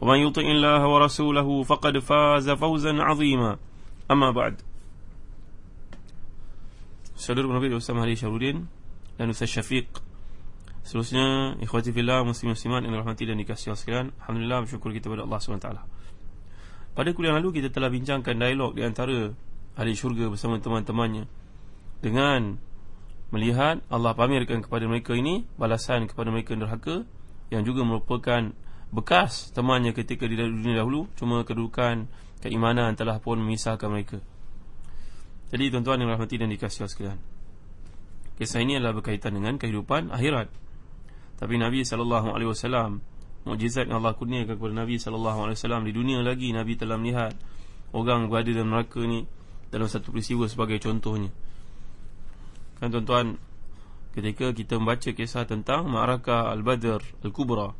ومن يطع الله ورسوله فقد فاز فوزا عظيما أما بعد Saudara Nabi Ustaz Mahdi Syarudin dan Ustaz Syafiq Seterusnya Ikhwati Fillah Muslim-Muslimat yang dirahmati dan dikasihi sekalian Alhamdulillah bersyukur kita kepada Allah SWT Pada kuliah lalu kita telah bincangkan dialog di antara ahli syurga bersama teman-temannya Dengan melihat Allah pamerkan kepada mereka ini Balasan kepada mereka nerhaka Yang juga merupakan bekas temannya ketika di dunia dahulu Cuma kedudukan keimanan telah pun memisahkan mereka jadi tuan-tuan yang rahmati dan dikasihi sekalian. Kisah ini adalah berkaitan dengan kehidupan akhirat. Tapi Nabi wasallam mukjizat yang Allah kurniakan kepada Nabi wasallam di dunia lagi Nabi telah melihat orang berada dalam neraka ni dalam satu peristiwa sebagai contohnya. Kan tuan-tuan ketika kita membaca kisah tentang Ma'rakah Al-Badr Al-Kubra,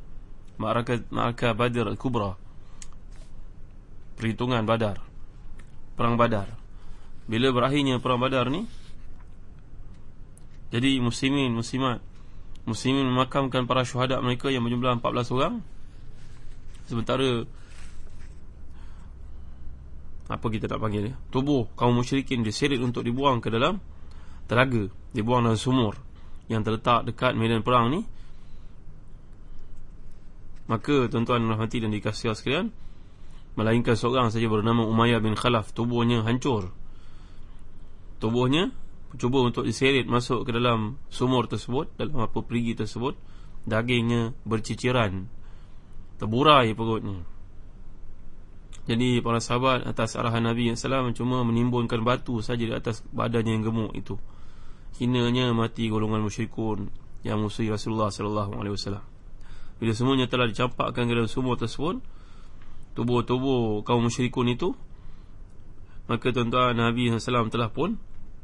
Ma'rakah Ma'rakah Badr Al-Kubra. Perhitungan Badar. Perang Badar. Bila berakhirnya perang badar ni Jadi muslimin, muslimat Muslimin memakamkan para syuhada mereka yang berjumlah 14 orang Sementara Apa kita nak panggil ni Tubuh kaum musyrikin diseret untuk dibuang ke dalam Telaga Dibuang dalam sumur Yang terletak dekat medan perang ni Maka tuan-tuan rahmati dan dikasih sekalian Melainkan seorang saja bernama Umayyah bin Khalaf Tubuhnya hancur. Tubuhnya cuba untuk diseret masuk ke dalam sumur tersebut dalam apa perigi tersebut. Dagingnya berciciran terburai perutnya. Jadi para sahabat atas arahan Nabi SAW cuma menimbunkan batu saja di atas badannya yang gemuk itu. Hinanya mati golongan musyrikun yang musuh Rasulullah SAW bila semuanya telah dicampakkan ke dalam sumur tersebut tubuh-tubuh kaum musyrikun itu maka tuan-tuan Nabi SAW telah pun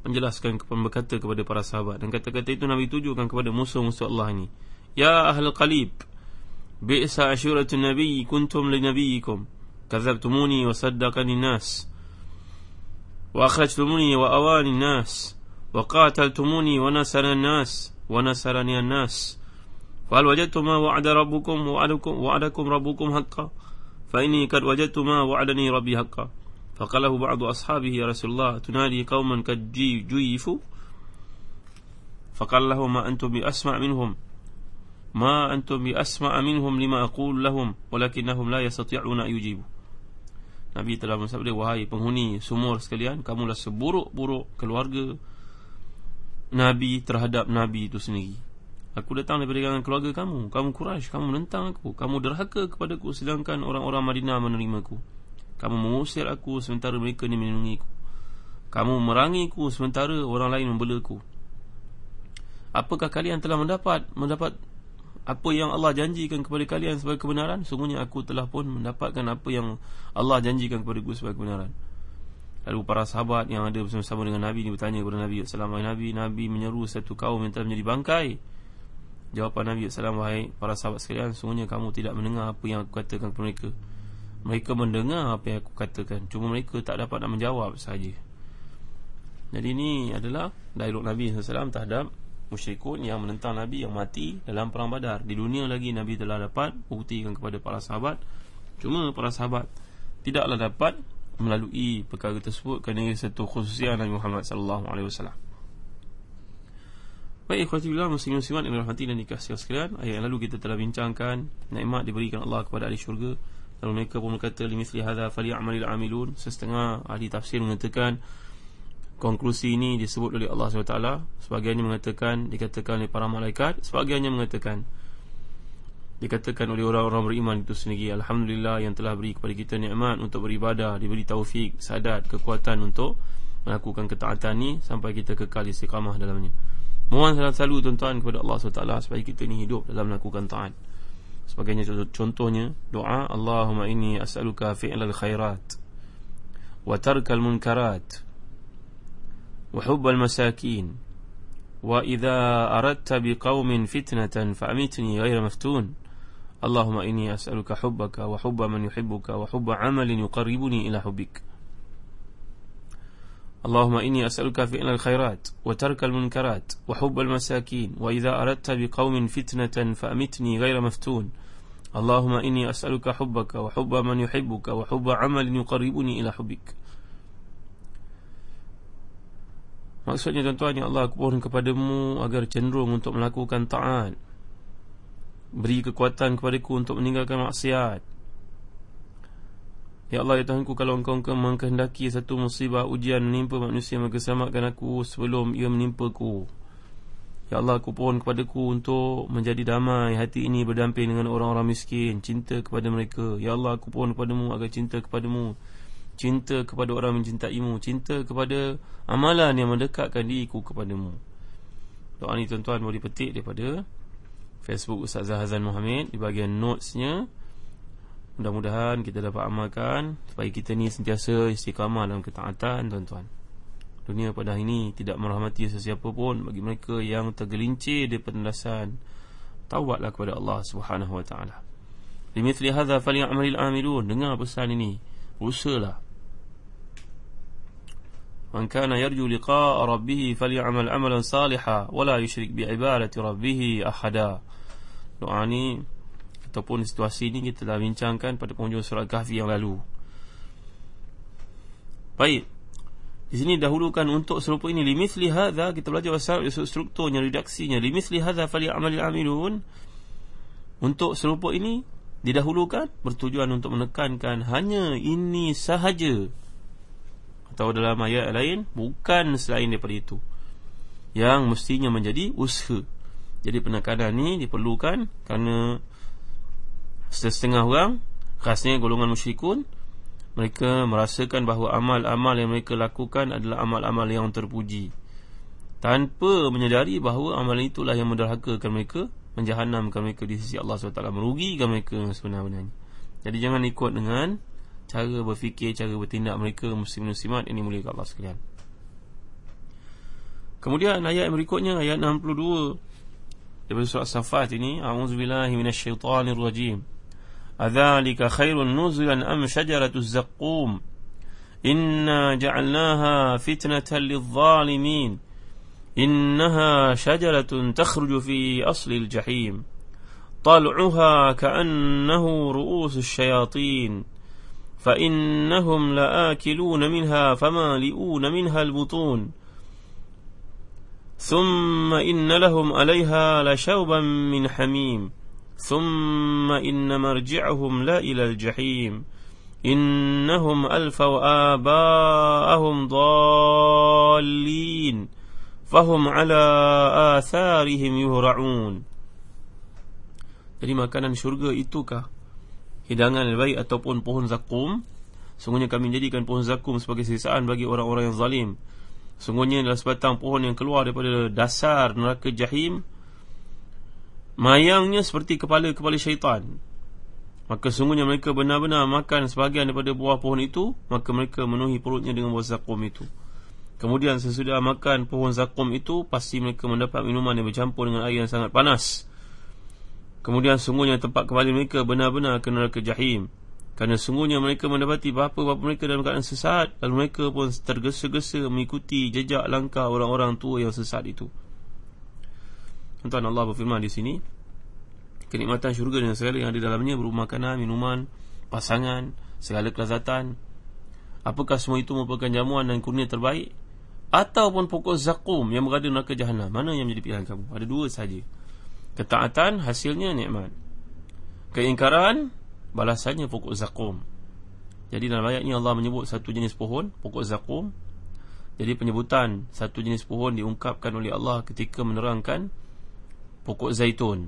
menjelaskan berkata kepada para sahabat. Dan kata-kata itu Nabi tujukan kepada musuh-musuh Allah ini. Ya ahlul qalib bi'sa ashuratun nabiy kuntum li nabiyikum. Kadzabtumuni wa saddaqani nas. Wa akhrajtumuni wa awani nas. Wa qataltumuni wa nasara nas. Wa nasarani nas fa hal wajadtum ma wa'ada rabbukum wa'adakum wa'adakum rabbukum haqqan fa inni kad wajadtu ma wa'adani rabbi haqqan فقاله بعض أصحابه يا رسول الله تنادي قوما قد جيفوا فقال له ما أنتم بأسمع منهم ما أنتم بأسمع منهم لما أقول لهم ولكنهم لا يستطيعون أن يجيبوا Nabi telah bersabda Wahai penghuni sumur sekalian Kamulah seburuk-buruk keluarga Nabi terhadap Nabi itu sendiri Aku datang daripada kalangan keluarga kamu Kamu Quraisy, kamu menentang aku Kamu derhaka kepadaku Sedangkan orang-orang Madinah menerimaku kamu mengusir aku sementara mereka ni melindungi aku. Kamu merangi aku sementara orang lain membela aku. Apakah kalian telah mendapat mendapat apa yang Allah janjikan kepada kalian sebagai kebenaran? Sungguhnya aku telah pun mendapatkan apa yang Allah janjikan kepada aku sebagai kebenaran. Lalu para sahabat yang ada bersama-sama dengan Nabi ni bertanya kepada Nabi sallallahu Nabi Nabi menyeru satu kaum yang telah menjadi bangkai. Jawapan Nabi sallallahu alaihi para sahabat sekalian, sungguhnya kamu tidak mendengar apa yang aku katakan kepada mereka. Mereka mendengar apa yang aku katakan Cuma mereka tak dapat nak menjawab saja. Jadi ini adalah Dialog Nabi SAW terhadap Musyrikun yang menentang Nabi yang mati Dalam perang badar Di dunia lagi Nabi telah dapat Buktikan kepada para sahabat Cuma para sahabat Tidaklah dapat Melalui perkara tersebut Kerana satu khususian Nabi Muhammad SAW Baik ikhwati billah muslim-muslimat yang dirahmati dan dikasihi sekalian ayat yang lalu kita telah bincangkan nikmat diberikan Allah kepada ahli syurga. Lalu mereka pun berkata Limithli hadha fali'amalil amilun. Setengah ahli tafsir mengatakan Konklusi ini disebut oleh Allah SWT Sebagiannya mengatakan Dikatakan oleh para malaikat. Sebagiannya mengatakan Dikatakan oleh orang-orang beriman itu sendiri Alhamdulillah yang telah beri kepada kita nikmat Untuk beribadah Diberi taufik, sadat, kekuatan untuk Melakukan ketaatan ini Sampai kita kekal istiqamah dalamnya Mohon selalu tuan-tuan kepada Allah SWT Supaya kita ini hidup dalam melakukan taat. Sebagainya contohnya doa Allahumma inni as'aluka fi'lal khairat wa tarkal munkarat wa hubbal masakin wa idza aradta biqaumin fitnatan fa'amitni ghayra maftun. Allahumma inni as'aluka hubbaka wa hubba man yuhibbuka wa hubba 'amalin yuqarribuni ila hubbik اللهم إني أسألك فعل الخيرات وترك المنكرات وحب المساكين وإذا أردت بقوم فتنة فأمتني غير مفتون اللهم إني أسألك حبك وحب من يحبك وحب عمل يقربني إلى حبك Maksudnya tuan-tuan yang Allah aku mohon kepadamu agar cenderung untuk melakukan taat Beri kekuatan kepadaku untuk meninggalkan maksiat Ya Allah ya Tuhanku kalau engkau mengkehendaki satu musibah ujian menimpa manusia maka selamatkan aku sebelum ia menimpa ku. Ya Allah aku pohon kepadaku untuk menjadi damai hati ini berdamping dengan orang-orang miskin cinta kepada mereka. Ya Allah aku pohon kepadamu agar cinta kepadamu cinta kepada orang mencintaimu cinta kepada amalan yang mendekatkan diriku kepadamu. Doa ini tuan-tuan boleh petik daripada Facebook Ustaz Zahazan Muhammad di bahagian notesnya. Mudah-mudahan kita dapat amalkan Supaya kita ni sentiasa istiqamah dalam ketaatan tuan-tuan. Dunia pada hari ini tidak merahmati sesiapa pun Bagi mereka yang tergelincir di pendasan Taubatlah kepada Allah subhanahu wa ta'ala. Limithli hadha fali'amalil amilun. Dengar pesan ini. Usahalah. Man kana yarju liqa'a rabbihi fali'amal amalan saliha Wala yushrik bi'ibadati rabbihi ahada. Doa ni ataupun situasi ini kita dah bincangkan pada penghujung surat kahfi yang lalu. Baik. Di sini dahulukan untuk serupa ini. Limithli hadza kita belajar pasal strukturnya redaksinya. Limithli hadza fali amalil amilun. Untuk serupa ini didahulukan bertujuan untuk menekankan hanya ini sahaja. Atau dalam ayat lain bukan selain daripada itu. Yang mestinya menjadi usaha jadi penekanan ini diperlukan kerana setengah orang khasnya golongan musyrikun mereka merasakan bahawa amal-amal yang mereka lakukan adalah amal-amal yang terpuji. Tanpa menyadari bahawa amal itulah yang menderhakakan mereka menjahanamkan mereka di sisi Allah SWT merugikan mereka sebenarnya. Jadi jangan ikut dengan cara berfikir cara bertindak mereka muslim-muslimat ini mulia Allah sekalian. Kemudian ayat yang berikutnya ayat 62 daripada surah Safat ini a'udzubillahi minasyaitonirrajim أذلك خير نزلا أم شجرة الزقوم؟ إنا جعلناها فتنة للظالمين. إنها شجرة تخرج في أصل الجحيم. طلعها كأنه رؤوس الشياطين. فإنهم لآكلون منها فمالئون منها البطون. ثم إن لهم عليها لشوبا من حميم. ثم إن مرجعهم لا إلى الجحيم إنهم ألفوا آباءهم ضالين فهم على آثارهم يهرعون Jadi makanan syurga itukah Hidangan yang baik ataupun pohon zakum Sungguhnya kami jadikan pohon zakum sebagai sisaan bagi orang-orang yang zalim Sungguhnya adalah sebatang pohon yang keluar daripada dasar neraka jahim Mayangnya seperti kepala-kepala syaitan. Maka sungguhnya mereka benar-benar makan sebahagian daripada buah pohon itu Maka mereka menuhi perutnya dengan buah zakum itu. Kemudian sesudah makan pohon zakum itu Pasti mereka mendapat minuman yang bercampur dengan air yang sangat panas. Kemudian sungguhnya tempat kembali mereka benar-benar ke neraka jahim. Kerana sungguhnya mereka mendapati bapa-bapa mereka dalam keadaan sesat Lalu mereka pun tergesa-gesa mengikuti jejak langkah orang-orang tua yang sesat itu Tuan Allah berfirman di sini Kenikmatan syurga dan segala yang ada dalamnya Berupa makanan, minuman, pasangan Segala kelazatan Apakah semua itu merupakan jamuan dan kurnia terbaik? Ataupun pokok zakum yang berada neraka jahannam Mana yang menjadi pilihan kamu? Ada dua saja. Ketaatan hasilnya nikmat. Keingkaran balasannya pokok zakum. Jadi dalam ayat ini Allah menyebut satu jenis pohon pokok zakum. Jadi penyebutan satu jenis pohon diungkapkan oleh Allah ketika menerangkan pokok zaitun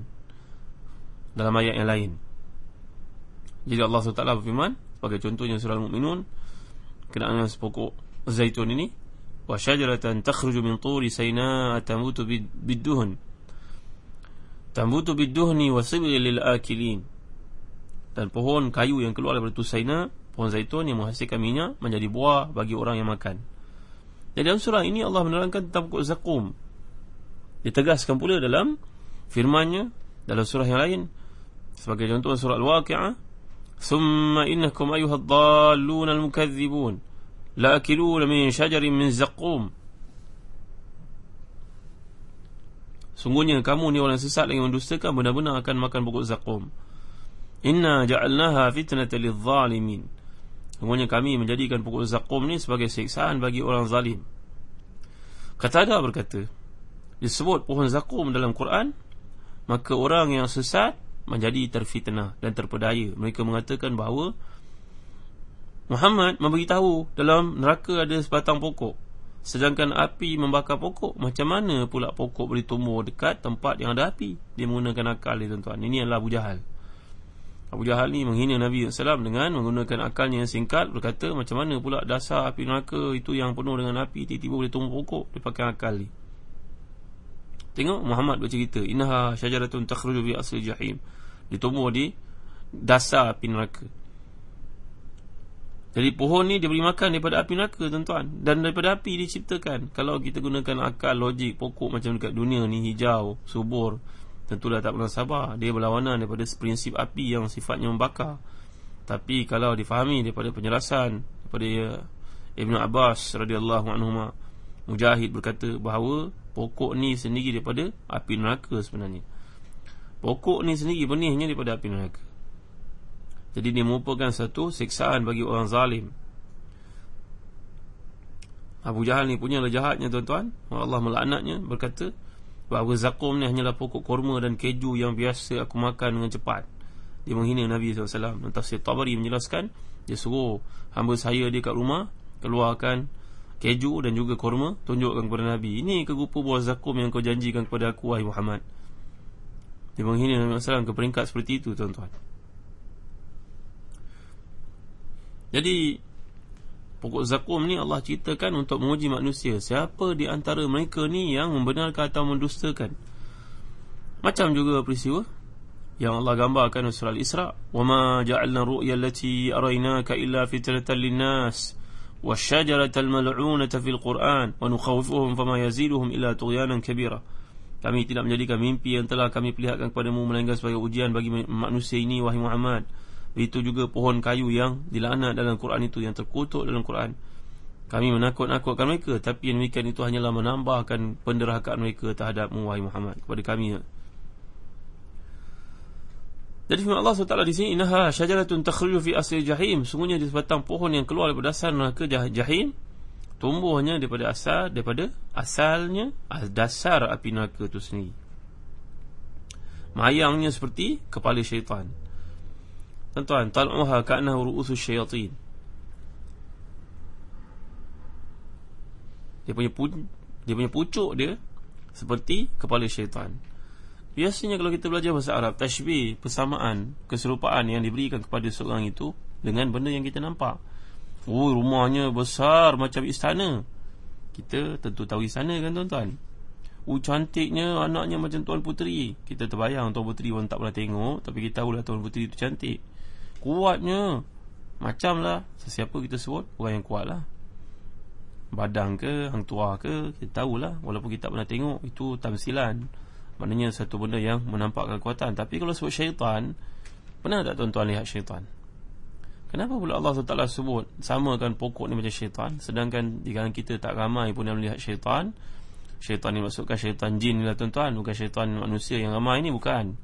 dalam ayat yang lain. Jadi Allah SWT berfirman sebagai contohnya surah Al-Mu'minun kenaan pokok zaitun ini wa syajaratan takhruju min turi sayna tamutu bid-duhn tamutu bid-duhni wa sibghi lil akilin dan pohon kayu yang keluar daripada Tusaina pohon zaitun yang menghasilkan minyak menjadi buah bagi orang yang makan jadi dalam surah ini Allah menerangkan tentang pokok zakum. Ditegaskan pula dalam firman-Nya dalam surah yang lain sebagai contoh surah Al-Waqi'ah, "Tsumma innakum ayyuhad-dallun al-mukadzibun la'akiluna min syajarin min zakum." Sungguhnya kamu ni orang sesat yang mendustakan benar-benar akan makan pokok zakum. Inna ja'alnaha fitnatan lidh-dhalimin. Semuanya kami menjadikan pokok zakum ni sebagai siksaan bagi orang zalim. Kata ada berkata, disebut pohon zakum dalam Quran, maka orang yang sesat menjadi terfitnah dan terpedaya. Mereka mengatakan bahawa Muhammad memberitahu dalam neraka ada sebatang pokok. Sedangkan api membakar pokok, macam mana pula pokok boleh tumbuh dekat tempat yang ada api? Dia menggunakan akal dia tuan-tuan. Ini adalah Abu Jahal. Abu Jahal ni menghina Nabi SAW dengan menggunakan akalnya yang singkat berkata macam mana pula dasar api neraka itu yang penuh dengan api tiba-tiba boleh tumbuh pokok dia pakai akal ni tengok Muhammad bercerita innaha syajaratun takhruju bi asli jahim. Ditumbuh di dasar api neraka. Jadi pohon ni dia boleh makan daripada api neraka tuan-tuan. Dan daripada api diciptakan. Kalau kita gunakan akal logik pokok macam dekat dunia ni hijau subur tentulah tak pernah sabar. Dia berlawanan daripada prinsip api yang sifatnya membakar. Tapi kalau difahami daripada penjelasan daripada Ibn Abbas radhiyallahu anhu Mujahid berkata bahawa pokok ni sendiri daripada api neraka sebenarnya pokok ni sendiri benihnya daripada api neraka jadi dia merupakan satu siksaan bagi orang zalim Abu Jahal ni punya jahatnya tuan-tuan Allah melaknatnya berkata bahawa zakum ni hanyalah pokok korma dan keju yang biasa aku makan dengan cepat. Dia menghina Nabi SAW. Si Tabari menjelaskan, dia suruh hamba saya dia kat rumah, keluarkan keju dan juga korma tunjukkan kepada Nabi ini kegupu buah zakum yang kau janjikan kepada aku wahai Muhammad. Dia menghina Nabi SAW ke peringkat seperti itu tuan-tuan. Jadi pokok zakum ni Allah ceritakan untuk menguji manusia siapa di antara mereka ni yang membenarkan atau mendustakan. Macam juga peristiwa yang Allah gambarkan surah Al-Isra' wa ma ja'alna ru'ya allati لَّتِي illa إِلَّا lin-nas. وَالشَّجَرَةَ الْمَلْعُونَةَ فِي الْقُرْآنِ وَنُخَوِّفُهُمْ فَمَا يَزِيدُهُمْ إِلَّا تُغْيَانًا كَبِيرًا Kami tidak menjadikan mimpi yang telah kami perlihatkan kepadamu Melainkan sebagai ujian bagi manusia ini Wahai Muhammad itu juga pohon kayu yang dilaknat dalam Quran itu Yang terkutuk dalam Quran Kami menakut-nakutkan mereka Tapi yang demikian itu hanyalah menambahkan penderahakaan mereka terhadap Wahai Muhammad Kepada kami Jadi firman Allah SWT di sini Innaha syajaratun takhruju fi asli jahim Sungguhnya di sebatang pohon yang keluar daripada dasar neraka jahim Tumbuhnya daripada asal Daripada asalnya Dasar api neraka itu sendiri Mayangnya seperti kepala syaitan Tuan-tuan, tal'uha ka'nah ru'usu syayatin. Dia punya pu- dia punya pucuk dia seperti kepala syaitan. Biasanya kalau kita belajar bahasa Arab, tashbih, persamaan, keserupaan yang diberikan kepada seorang itu dengan benda yang kita nampak. Oh, rumahnya besar macam istana. Kita tentu tahu istana kan tuan-tuan? Oh cantiknya anaknya macam Tuan Puteri. Kita terbayang Tuan Puteri pun tak pernah tengok Tapi kita tahulah Tuan Puteri itu cantik. Kuatnya. Macam lah Sesiapa kita sebut Orang yang kuat lah. Badang ke Hang tua ke Kita tahulah. Walaupun kita tak pernah tengok Itu tamsilan Maknanya satu benda yang Menampakkan kekuatan. Tapi kalau sebut syaitan Pernah tak tuan-tuan lihat syaitan? Kenapa pula Allah SWT sebut Samakan pokok ni macam syaitan Sedangkan di kalangan kita tak ramai pun yang melihat syaitan? Syaitan ni maksudkan syaitan jin ni lah tuan-tuan. Bukan syaitan manusia yang ramai ni Bukan.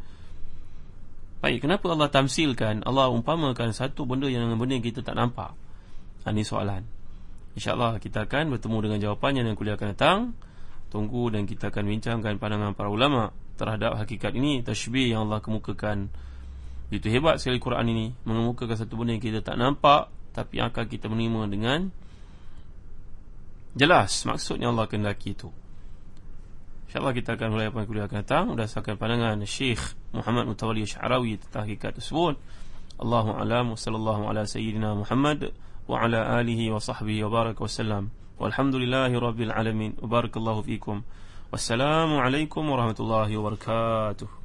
Baik, kenapa Allah tamsilkan Allah umpamakan satu benda yang benda yang kita tak nampak? Ha, Ini soalan. InsyaAllah kita akan bertemu dengan jawapannya Dan kuliah akan datang Tunggu dan kita akan bincangkan pandangan para ulama Terhadap hakikat ini Tashbih yang Allah kemukakan. Itu hebat sekali Quran ini. Mengemukakan satu benda yang kita tak nampak Tapi akan kita menerima dengan Jelas. Maksudnya Allah kendaki itu. InsyaAllah kita akan mulai apa yang kuliah akan datang. Berdasarkan pandangan Syekh Muhammad Mutawali Syarawi Tentang hakikat tersebut. Allahu alam. Wa sallallahu ala sayyidina Muhammad Wa ala alihi wa sahbihi wa baraka wa sallam Walhamdulillahi rabbil alamin. Wa barakallahu fikum. Wassalamualaikum warahmatullahi wabarakatuh